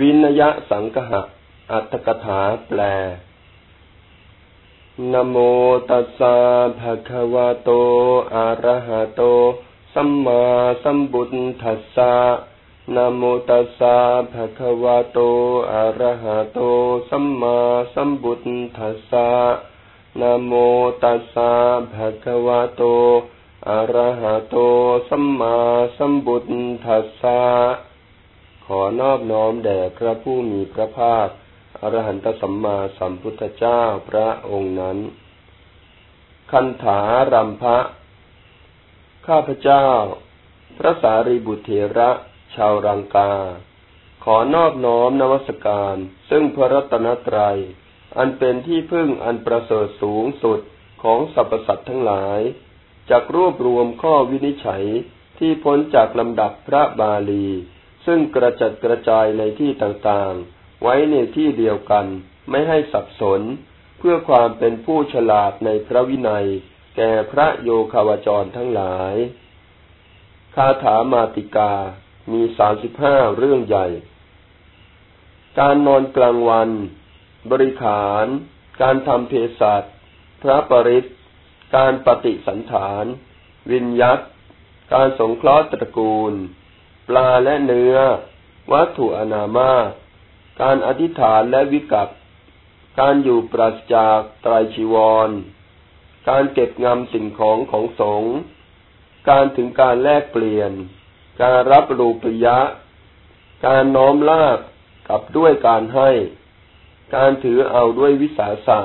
วินยะสังกหะ อัตถกถาแปล นโมตัสสะภะคะวะโต อะระหะโต สัมมาสัมบุทัสสะนโมตัสสะภะคะวะโต อะระหะโต สัมมาสัมบุทัสสะนโมตัสสะภะคะวะโต อะระหะโต สัมมาสัมบุทัสสะ ขอนอบน้อมแด่พระผู้มีพระภาค อรหันตสัมมาสัมพุทธเจ้าพระองค์นั้น คันถารัมภะข้าพเจ้า พระสารีบุตรเถระชาวรังกา ขอนอบน้อมนวัสการ ซึ่งพระรัตนตรัย อันเป็นที่พึ่งอันประเสริฐสูงสุดของสรรพสัตว์ทั้งหลาย จากรวบรวมข้อวินิจฉัยที่พ้นจากลำดับพระบาลี ซึ่งกระจัดกระจายในที่ต่างๆ ไว้ในที่เดียวกัน ไม่ให้สับสน เพื่อความเป็นผู้ฉลาดในพระวินัย แก่พระโยคาวจรทั้งหลาย คาถามาติกา มีสามสิบห้าเรื่องใหญ่ การนอนกลางวัน บริขาร การทำเพศัตพระปริศการปฏิสันฐาน วิญยัตการสงเคราะห์ตระกูล ปลาและเนื้อ วัตถุอนามาการอธิษฐานและวิกัปการอยู่ปราศจากตรายชีวร การเก็บงำสิ่งของของสงฆ์การถึงการแลกเปลี่ยน การรับรูปยะ การน้อมลาบกับด้วยการให้ การถือเอาด้วยวิสาสะ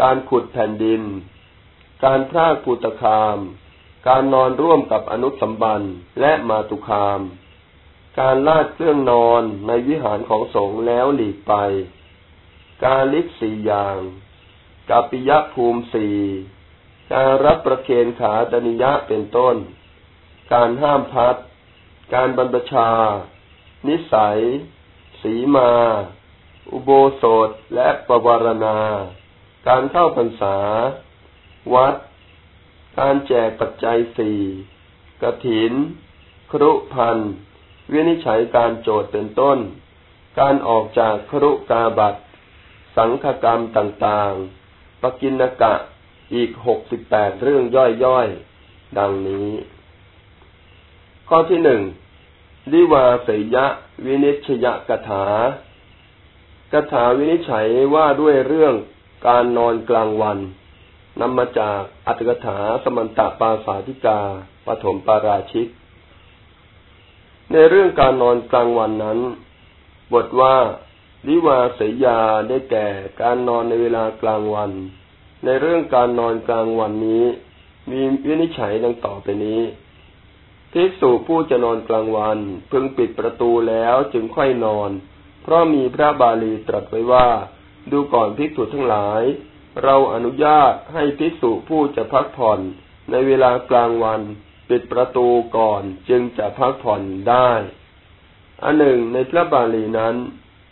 การขุดแผ่นดิน การพรากปุตคาม การนอนร่วมกับอนุสัมบันและมาตุคาม การลาดเครื่องนอนในวิหารของสงฆ์แล้วหลีกไป การลิกสี่อย่างกาปิยะภูมิสี่การรับประเคนขาดนิยะเป็นต้น การห้ามพัด การบรรพชา นิสัย สีมา อุโบสถและปวารณา การเข้าพรรษา วัด การแจกปัจจัยสี่กระถิน ครุพันวินิจฉัยการโจทย์เป็นต้น การออกจากครุกาบัตสังฆกรรมต่างๆ ปกินกะอีกหกสิบแปดเรื่องย่อยๆ ดังนี้ ข้อที่หนึ่งดิวาสยะวินิชยกถากถาวินิจฉัยว่าด้วยเรื่องการนอนกลางวัน นำมาจากอัตถกถาสมันตปาสาธิกาปฐมปาราชิก ในเรื่องการนอนกลางวันนั้น บทว่าลิวาสยาได้แก่การนอนในเวลากลางวัน ในเรื่องการนอนกลางวันนี้ มีวินิจฉัยดังต่อไปนี้ภิกษุผู้จะนอนกลางวันพึงปิดประตูแล้วจึงค่อยนอน เพราะมีพระบาลีตรัสไว้ว่า ดูก่อนภิกษุทั้งหลาย เราอนุญาตให้ภิกษุผู้จะพักผ่อนในเวลากลางวันปิดประตูก่อนจึงจะพักผ่อนได้ อันหนึ่งในพระบาลีนั้น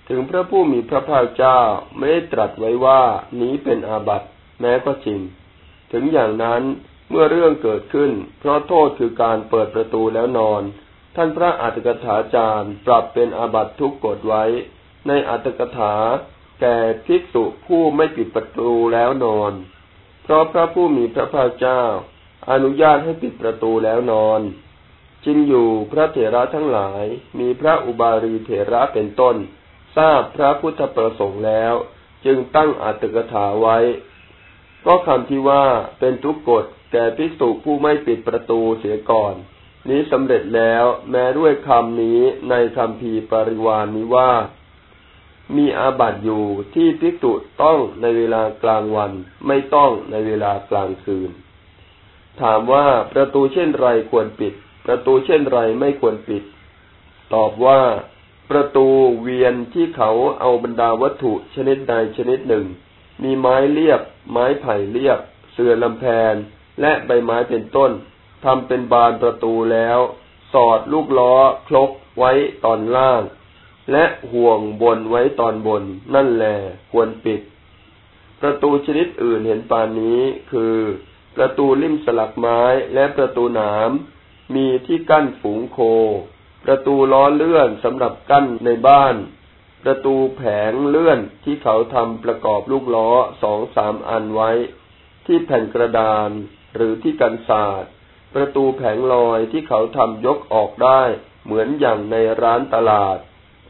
ถึงพระผู้มีพระภาคเจ้าไม่ได้ตรัสไว้ว่านี้เป็นอาบัติแม้ก็จริง ถึงอย่างนั้นเมื่อเรื่องเกิดขึ้น เพราะโทษคือการเปิดประตูแล้วนอน ท่านพระอัตถกถาจารย์ปรับเป็นอาบัติทุกกฎไว้ ในอัตถกถา แก่ภิกษุผู้ไม่ปิดประตูแล้วนอน เพราะพระผู้มีพระภาคเจ้า อนุญาตให้ปิดประตูแล้วนอน จึงอยู่พระเถระทั้งหลายมีพระอุบาลีเถระเป็นต้น ทราบพระพุทธประสงค์แล้ว จึงตั้งอัตถกถาไว้ ก็คำที่ว่าเป็นทุกกฎแก่ภิกษุผู้ไม่ปิดประตูเสียก่อน นี้สำเร็จแล้วแม้ด้วยคำนี้ในคำพีปริวานนี้ว่า มีอาบัติอยู่ที่ภิกษุต้องในเวลากลางวัน ไม่ต้องในเวลากลางคืน ถามว่าประตูเช่นไรควรปิด ประตูเช่นไรไม่ควรปิด ตอบว่าประตูเวียนที่เขาเอาบรรดาวัตถุชนิดใดชนิดหนึ่ง มีไม้เรียบ ไม้ไผ่เรียบ เสื่อลำแพน และใบไม้เป็นต้นทำเป็นบานประตูแล้ว สอดลูกล้อคลกไว้ตอนล่าง และห่วงบนไว้ตอนบน นั่นแหละควรปิด ประตูชนิดอื่นเห็นปานนี้คือ ประตูลิ่มสลักไม้และประตูหนามมีที่กั้นฝูงโค ประตูล้อเลื่อนสำหรับกั้นในบ้าน ประตูแผงเลื่อนที่เขาทำประกอบลูกล้อสองสามอันไว้ ที่แผ่นกระดานหรือที่กันศาสตร์ประตูแผงลอยที่เขาทำยกออกได้ เหมือนอย่างในร้านตลาด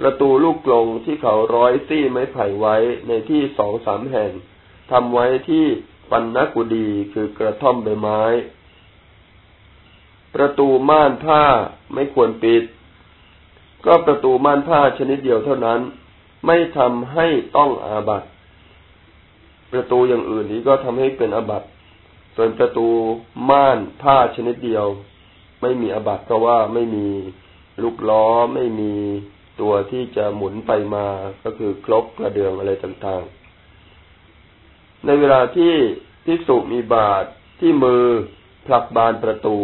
ประตูลูกกลงที่เขาร้อยซี่ไม้ไผ่ไว้ในที่สองสามแห่งทำไว้ที่ปันนกุดีคือกระท่อมใบไม้ ประตูม่านผ้าไม่ควรปิด ก็ประตูม่านผ้าชนิดเดียวเท่านั้น ไม่ทำให้ต้องอาบัตประตูอย่างอื่นนี้ก็ทำให้เป็นอาบัตส่วนประตูม่านผ้าชนิดเดียว ไม่มีอาบัตเพราะว่าไม่มีลูกล้อไม่มี ตัวที่จะหมุนไปมาก็คือครบกระเดืองอะไรต่างๆ ในเวลาที่ภิกษุมีบาตรที่มือผลักบานประตู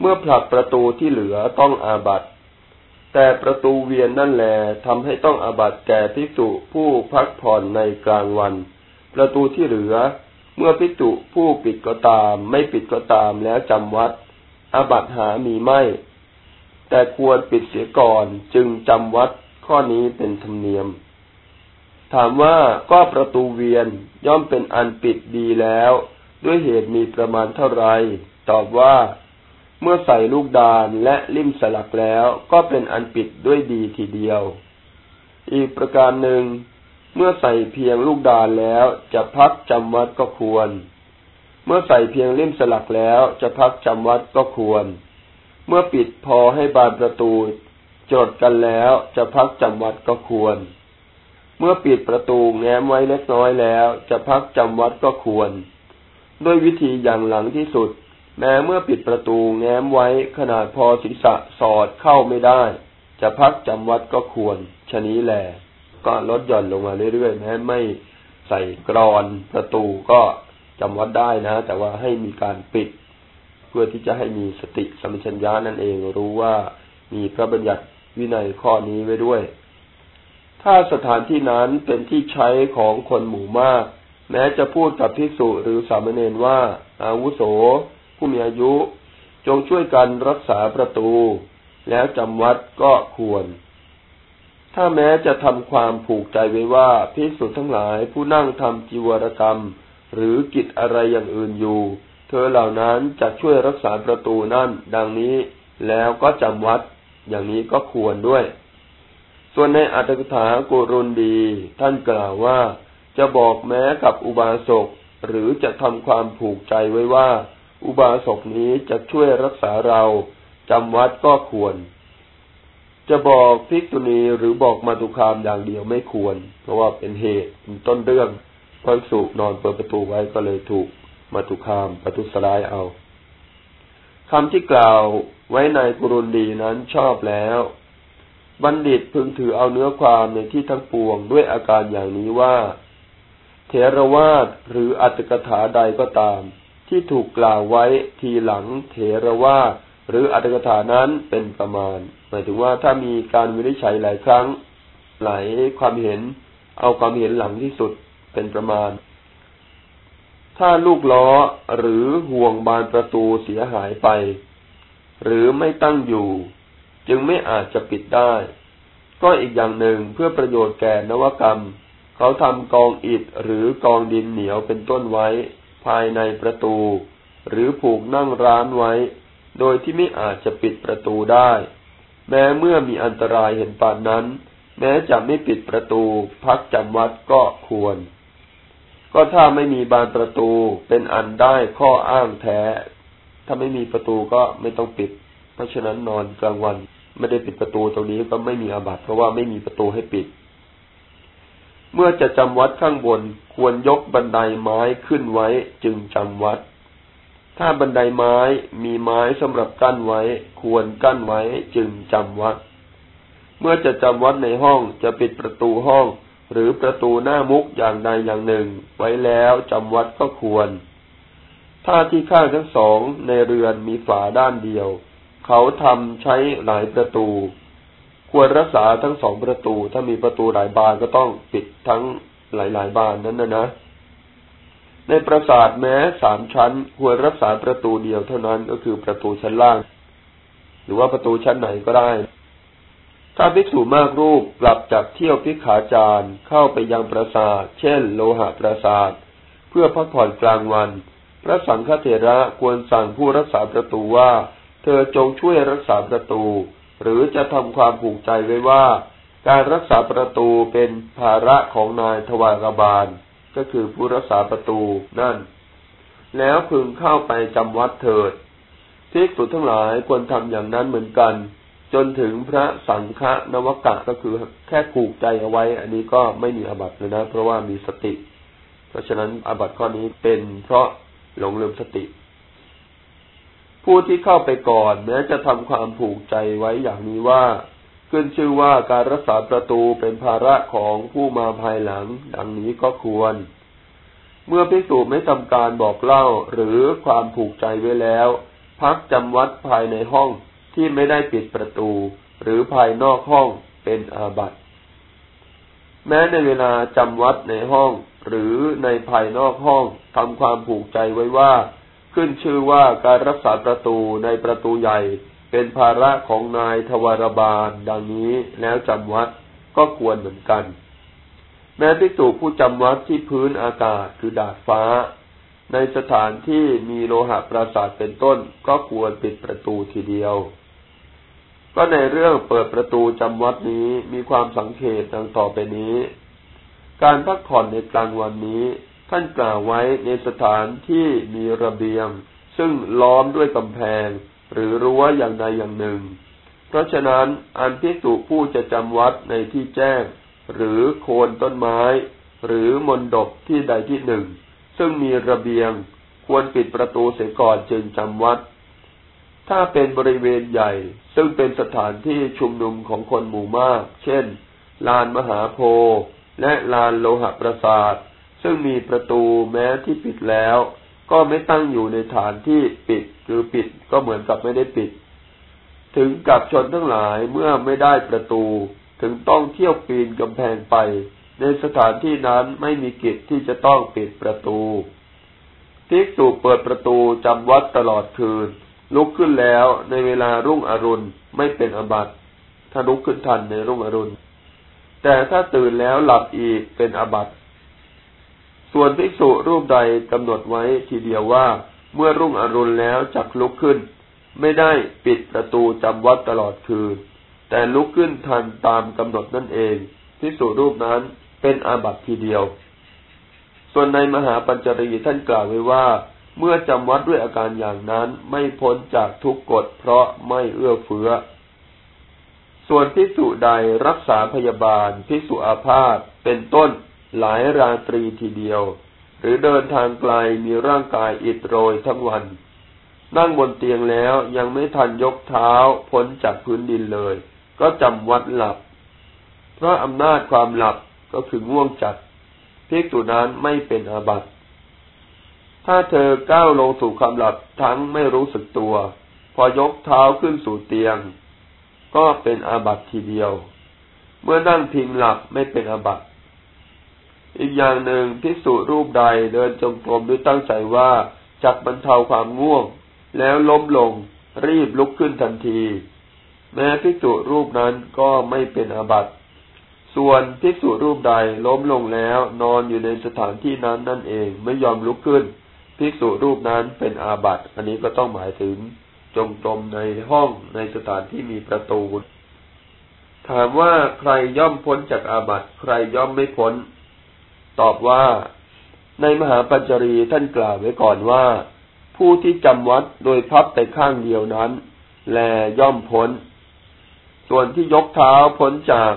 เมื่อผลักประตูที่เหลือต้องอาบัตแต่ประตูเวียนนั่นแหละทำให้ต้องอาบัตแก่ภิกษุผู้พักผ่อนในกลางวัน ประตูที่เหลือ เมื่อภิกษุผู้ปิดก็ตาม ไม่ปิดก็ตามแล้วจำวัดอาบัตหามีไม่ แต่ควรปิดเสียก่อนจึงจำวัดข้อนี้เป็นธรรมเนียม ถามว่าก็ประตูเวียนย่อมเป็นอันปิดดีแล้ว ด้วยเหตุมีประมาณเท่าไร ตอบว่า เมื่อใส่ลูกดานและลิ่มสลักแล้วก็เป็นอันปิดด้วยดีทีเดียว อีกประการหนึ่ง เมื่อใส่เพียงลูกดานแล้วจะพักจำวัดก็ควร เมื่อใส่เพียงลิ่มสลักแล้วจะพักจำวัดก็ควร เมื่อปิดพอให้บานประตูจดกันแล้วจะพักจำวัดก็ควร เมื่อปิดประตูแง้มไว้เล็กน้อยแล้ว จะพักจำวัดก็ควร ด้วยวิธีอย่างหลังที่สุด แม้เมื่อปิดประตูแง้มไว้ขนาดพอศีรษะสอดเข้าไม่ได้ จะพักจำวัดก็ควร ชนี้แหละก็ลดหย่อนลงมาเรื่อยๆแม้ไม่ใส่กรอนประตูก็จำวัดได้นะ แต่ว่าให้มีการปิด เพื่อที่จะให้มีสติสัมปชัญญะนั่นเองรู้ว่ามีพระบัญญัติวินัยข้อนี้ไว้ด้วย ถ้าสถานที่นั้นเป็นที่ใช้ของคนหมู่มาก แม้จะพูดกับภิกษุหรือสามเณรว่า อาวุโส ผู้มีอายุ จงช่วยกันรักษาประตู แล้วจำวัดก็ควร ถ้าแม้จะทำความผูกใจไว้ว่าภิกษุทั้งหลายผู้นั่งทำจีวรกรรม หรือกิจอะไรอย่างอื่นอยู่ เธอเหล่านั้นจะช่วยรักษาประตูนั่น ดังนี้แล้วก็จำวัด อย่างนี้ก็ควรด้วย ส่วนในอัตถกถากุรุนดี ท่านกล่าวว่า จะบอกแม้กับอุบาสกหรือจะทำความผูกใจไว้ว่า อุบาสกนี้จะช่วยรักษาเราจำวัดก็ควร จะบอกภิกษุณีหรือบอกมาตุคามอย่างเดียวไม่ควร เพราะว่าเป็นเหตุเป็นต้นเรื่องพระสุนอนเปิดประตูไว้ก็เลยถูก มาตุคามปตุสลายเอาคำที่กล่าวไว้ในกุรุนดีนั้นชอบแล้ว บัณฑิตพึงถือเอาเนื้อความในที่ทั้งปวงด้วยอาการอย่างนี้ว่า เทรวาสหรืออัตกถาใดก็ตาม ที่ถูกกล่าวไว้ทีหลังเทรวาสหรืออัตถกถานั้นเป็นประมาณ หมายถึงว่าถ้ามีการวินิจฉัยหลายครั้ง หลายความเห็น เอาความเห็นหลังที่สุดเป็นประมาณ ถ้าลูกล้อหรือห่วงบานประตูเสียหายไป หรือไม่ตั้งอยู่ จึงไม่อาจจะปิดได้ ก็อีกอย่างหนึ่งเพื่อประโยชน์แก่นวกรรม เขาทำกองอิฐหรือกองดินเหนียวเป็นต้นไว้ ภายในประตู หรือผูกนั่งร้านไว้ โดยที่ไม่อาจจะปิดประตูได้ แม้เมื่อมีอันตรายเห็นปานนั้น แม้จะไม่ปิดประตู พักจำวัดก็ควร ก็ถ้าไม่มีบานประตูเป็นอันได้ข้ออ้างแท้ ถ้าไม่มีประตูก็ไม่ต้องปิด เพราะฉะนั้นนอนกลางวันไม่ได้ปิดประตูตรงนี้ก็ไม่มีอาบัติเพราะว่าไม่มีประตูให้ปิด เมื่อจะจำวัดข้างบนควรยกบันไดไม้ขึ้นไว้จึงจำวัด ถ้าบันไดไม้มีไม้สำหรับกั้นไว้ ควรกั้นไว้จึงจำวัด เมื่อจะจำวัดในห้องจะปิดประตูห้อง หรือประตูหน้ามุกอย่างใดอย่างหนึ่ง ไว้แล้วจำวัดก็ควร ถ้าที่ข้างทั้งสองในเรือนมีฝาด้านเดียว เขาทำใช้หลายประตู ควรรักษาทั้งสองประตู ถ้ามีประตูหลายบานก็ต้องปิดทั้งหลายๆบานนั้นนะนะในปราสาทแม้สามชั้น ควรรักษาประตูเดียวเท่านั้นก็คือประตูชั้นล่าง หรือว่าประตูชั้นไหนก็ได้ ถ้าภิกษุมากรูปกลับจากเที่ยวพิขาจารเข้าไปยังปราสาท เช่น โลหะปราสาท เพื่อพักผ่อนกลางวัน พระสังฆเถระควรสั่งผู้รักษาประตูว่า เธอจงช่วยรักษาประตู หรือจะทำความผูกใจไว้ว่า การรักษาประตูเป็นภาระของนายทวารบาล ก็คือผู้รักษาประตูนั่น แล้วพึงเข้าไปจำวัดเถิดภิกษุทั้งหลายควรทำอย่างนั้นเหมือนกัน จนถึงพระสังฆนวกะก็คือแค่ผูกใจเอาไว้ อันนี้ก็ไม่มีอบัตเลยนะ เพราะว่ามีสติ เพราะฉะนั้นอบัตข้อนี้เป็นเพราะหลงลืมสติ ผู้ที่เข้าไปก่อนแม้จะทำความผูกใจไว้อย่างนี้ว่า ขึ้นชื่อว่าการรักษาประตูเป็นภาระของผู้มาภายหลัง ดังนี้ก็ควร เมื่อพิสูจไม่ทำการบอกเล่าหรือความผูกใจไว้แล้ว พักจำวัดภายในห้อง ที่ไม่ได้ปิดประตูหรือภายนอกห้องเป็นอาบัติ แม้ในเวลาจำวัดในห้องหรือในภายนอกห้องทำความผูกใจไว้ว่า ขึ้นชื่อว่าการรักษาประตูในประตูใหญ่ เป็นภาระของนายทวารบาล ดังนี้แล้วจำวัดก็ควรเหมือนกัน แม้พิจูผู้จำวัดที่พื้นอากาศคือดาดฟ้า ในสถานที่มีโลหะปราสาทเป็นต้นก็ควรปิดประตูทีเดียว ก็ในเรื่องเปิดประตูจำวัดนี้มีความสังเกตดังต่อไปนี้ การพักผ่อนในกลางวันนี้ ท่านกล่าวไว้ในสถานที่มีระเบียง ซึ่งล้อมด้วยกำแพง หรือรั้วอย่างใดอย่างหนึ่ง เพราะฉะนั้นอันพิสุผู้จะจำวัดในที่แจ้ง หรือโคนต้นไม้ หรือมนดบที่ใดที่หนึ่ง ซึ่งมีระเบียง ควรปิดประตูเสียก่อนจึงจำวัด ถ้าเป็นบริเวณใหญ่ ซึ่งเป็นสถานที่ชุมนุมของคนหมู่มาก เช่น ลานมหาโพธิ์และลานโลหะประสาท ซึ่งมีประตูแม้ที่ปิดแล้ว ก็ไม่ตั้งอยู่ในฐานที่ปิดหรือปิดก็เหมือนกับไม่ได้ปิด ถึงกับชนทั้งหลายเมื่อไม่ได้ประตู ถึงต้องเที่ยวปีนกำแพงไป ในสถานที่นั้นไม่มีกิจที่จะต้องปิดประตูภิกษุเปิดประตูจำวัดตลอดคืน ลุกขึ้นแล้วในเวลารุ่งอรุณไม่เป็นอบัตถ้าลุกขึ้นทันในรุ่งอรุณ แต่ถ้าตื่นแล้วหลับอีกเป็นอบัตส่วนภิกษุรูปใดกำหนดไว้ทีเดียวว่า เมื่อรุ่งอรุณแล้วจักลุกขึ้น ไม่ได้ปิดประตูจำวัดตลอดคืน แต่ลุกขึ้นทันตามกำหนดนั่นเองภิกษุรูปนั้นเป็นอาบัติทีเดียว ส่วนในมหาปัญจรีท่านกล่าวไว้ว่า เมื่อจำวัดด้วยอาการอย่างนั้นไม่พ้นจากทุกกฎเพราะไม่เอื้อเฟื้อ ส่วนพิสุใดรักษาพยาบาลพิสุอาพาธเป็นต้นหลายราตรีทีเดียว หรือเดินทางไกลมีร่างกายอิดโรยทั้งวัน นั่งบนเตียงแล้วยังไม่ทันยกเท้าพ้นจากพื้นดินเลย ก็จำวัดหลับ เพราะอำนาจความหลับก็คือง่วงจัดพิกตุนั้นไม่เป็นอาบัติ ถ้าเธอก้าวลงสู่ความหลับทั้งไม่รู้สึกตัว พอยกเท้าขึ้นสู่เตียง ก็เป็นอาบัติทีเดียว เมื่อนั่งพิงหลับไม่เป็นอาบัติอีกอย่างหนึ่งพิสูรูปใดเดินจงกรมด้วยตั้งใจว่าจักบรรเทาความง่วง แล้วล้มลงรีบลุกขึ้นทันที แม้พิสูรูปนั้นก็ไม่เป็นอาบัติส่วนพิสูรูปใดล้มลงแล้วนอนอยู่ในสถานที่นั้นนั่นเองไม่ยอมลุกขึ้น ภิกษุรูปนั้นเป็นอาบัติอันนี้ก็ต้องหมายถึงจงกรมในห้องในสถานที่มีประตู ถามว่าใครย่อมพ้นจากอาบัติใครย่อมไม่พ้น ตอบว่าในมหาปัญจรีท่านกล่าวไว้ก่อนว่า ผู้ที่จำวัดโดยพับแต่ข้างเดียวนั้น แลย่อมพ้น ส่วนที่ยกเท้าพ้นจาก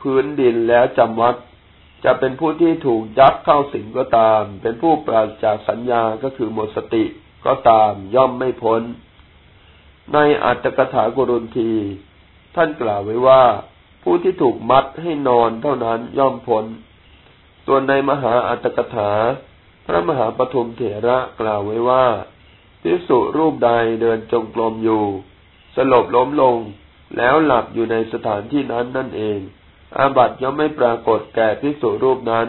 พื้นดินแล้วจำวัด จะเป็นผู้ที่ถูกยัดเข้าสิงก็ตาม เป็นผู้ปราศจากสัญญาก็คือหมดสติก็ตามย่อมไม่พ้น ในอัตถกถากุรุนที ท่านกล่าวไว้ว่า ผู้ที่ถูกมัดให้นอนเท่านั้นย่อมพ้น ส่วนในมหาอัตถกถา พระมหาปฐมเถระกล่าวไว้ว่าพิสุรูปใดเดินจงกรมอยู่ สลบล้มลงแล้วหลับอยู่ในสถานที่นั้นนั่นเอง อาบัติย่อมไม่ปรากฏแก่ภิกษุรูปนั้น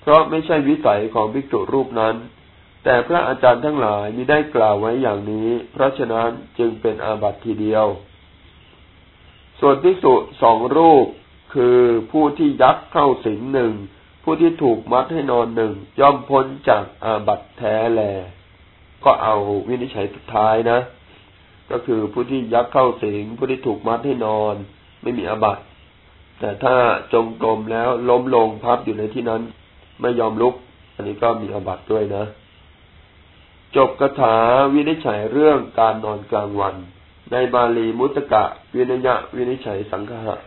เพราะไม่ใช่วิสัยของภิกษุรูปนั้น แต่พระอาจารย์ทั้งหลายมิได้กล่าวไว้อย่างนี้ เพราะฉะนั้นจึงเป็นอาบัติทีเดียว ส่วนพิสุสองรูปคือผู้ที่ยักเข้าสิงหนึ่งผู้ที่ถูกมัดให้นอนหนึ่งย่อมพ้นจากอาบัตแท้แล ก็เอาวินิจฉัยสุดท้ายนะ ก็คือผู้ที่ยักเข้าสิงผู้ที่ถูกมัดให้นอน ไม่มีอาบัต แต่ถ้าจงกรมแล้วล้มลงพับอยู่ในที่นั้นไม่ยอมลุก อันนี้ก็มีอบัตด้วยนะ จบคาถาวินิจฉัยเรื่องการนอนกลางวัน ในบาลีมุตตะวินยะวินิจฉัยสังฆะ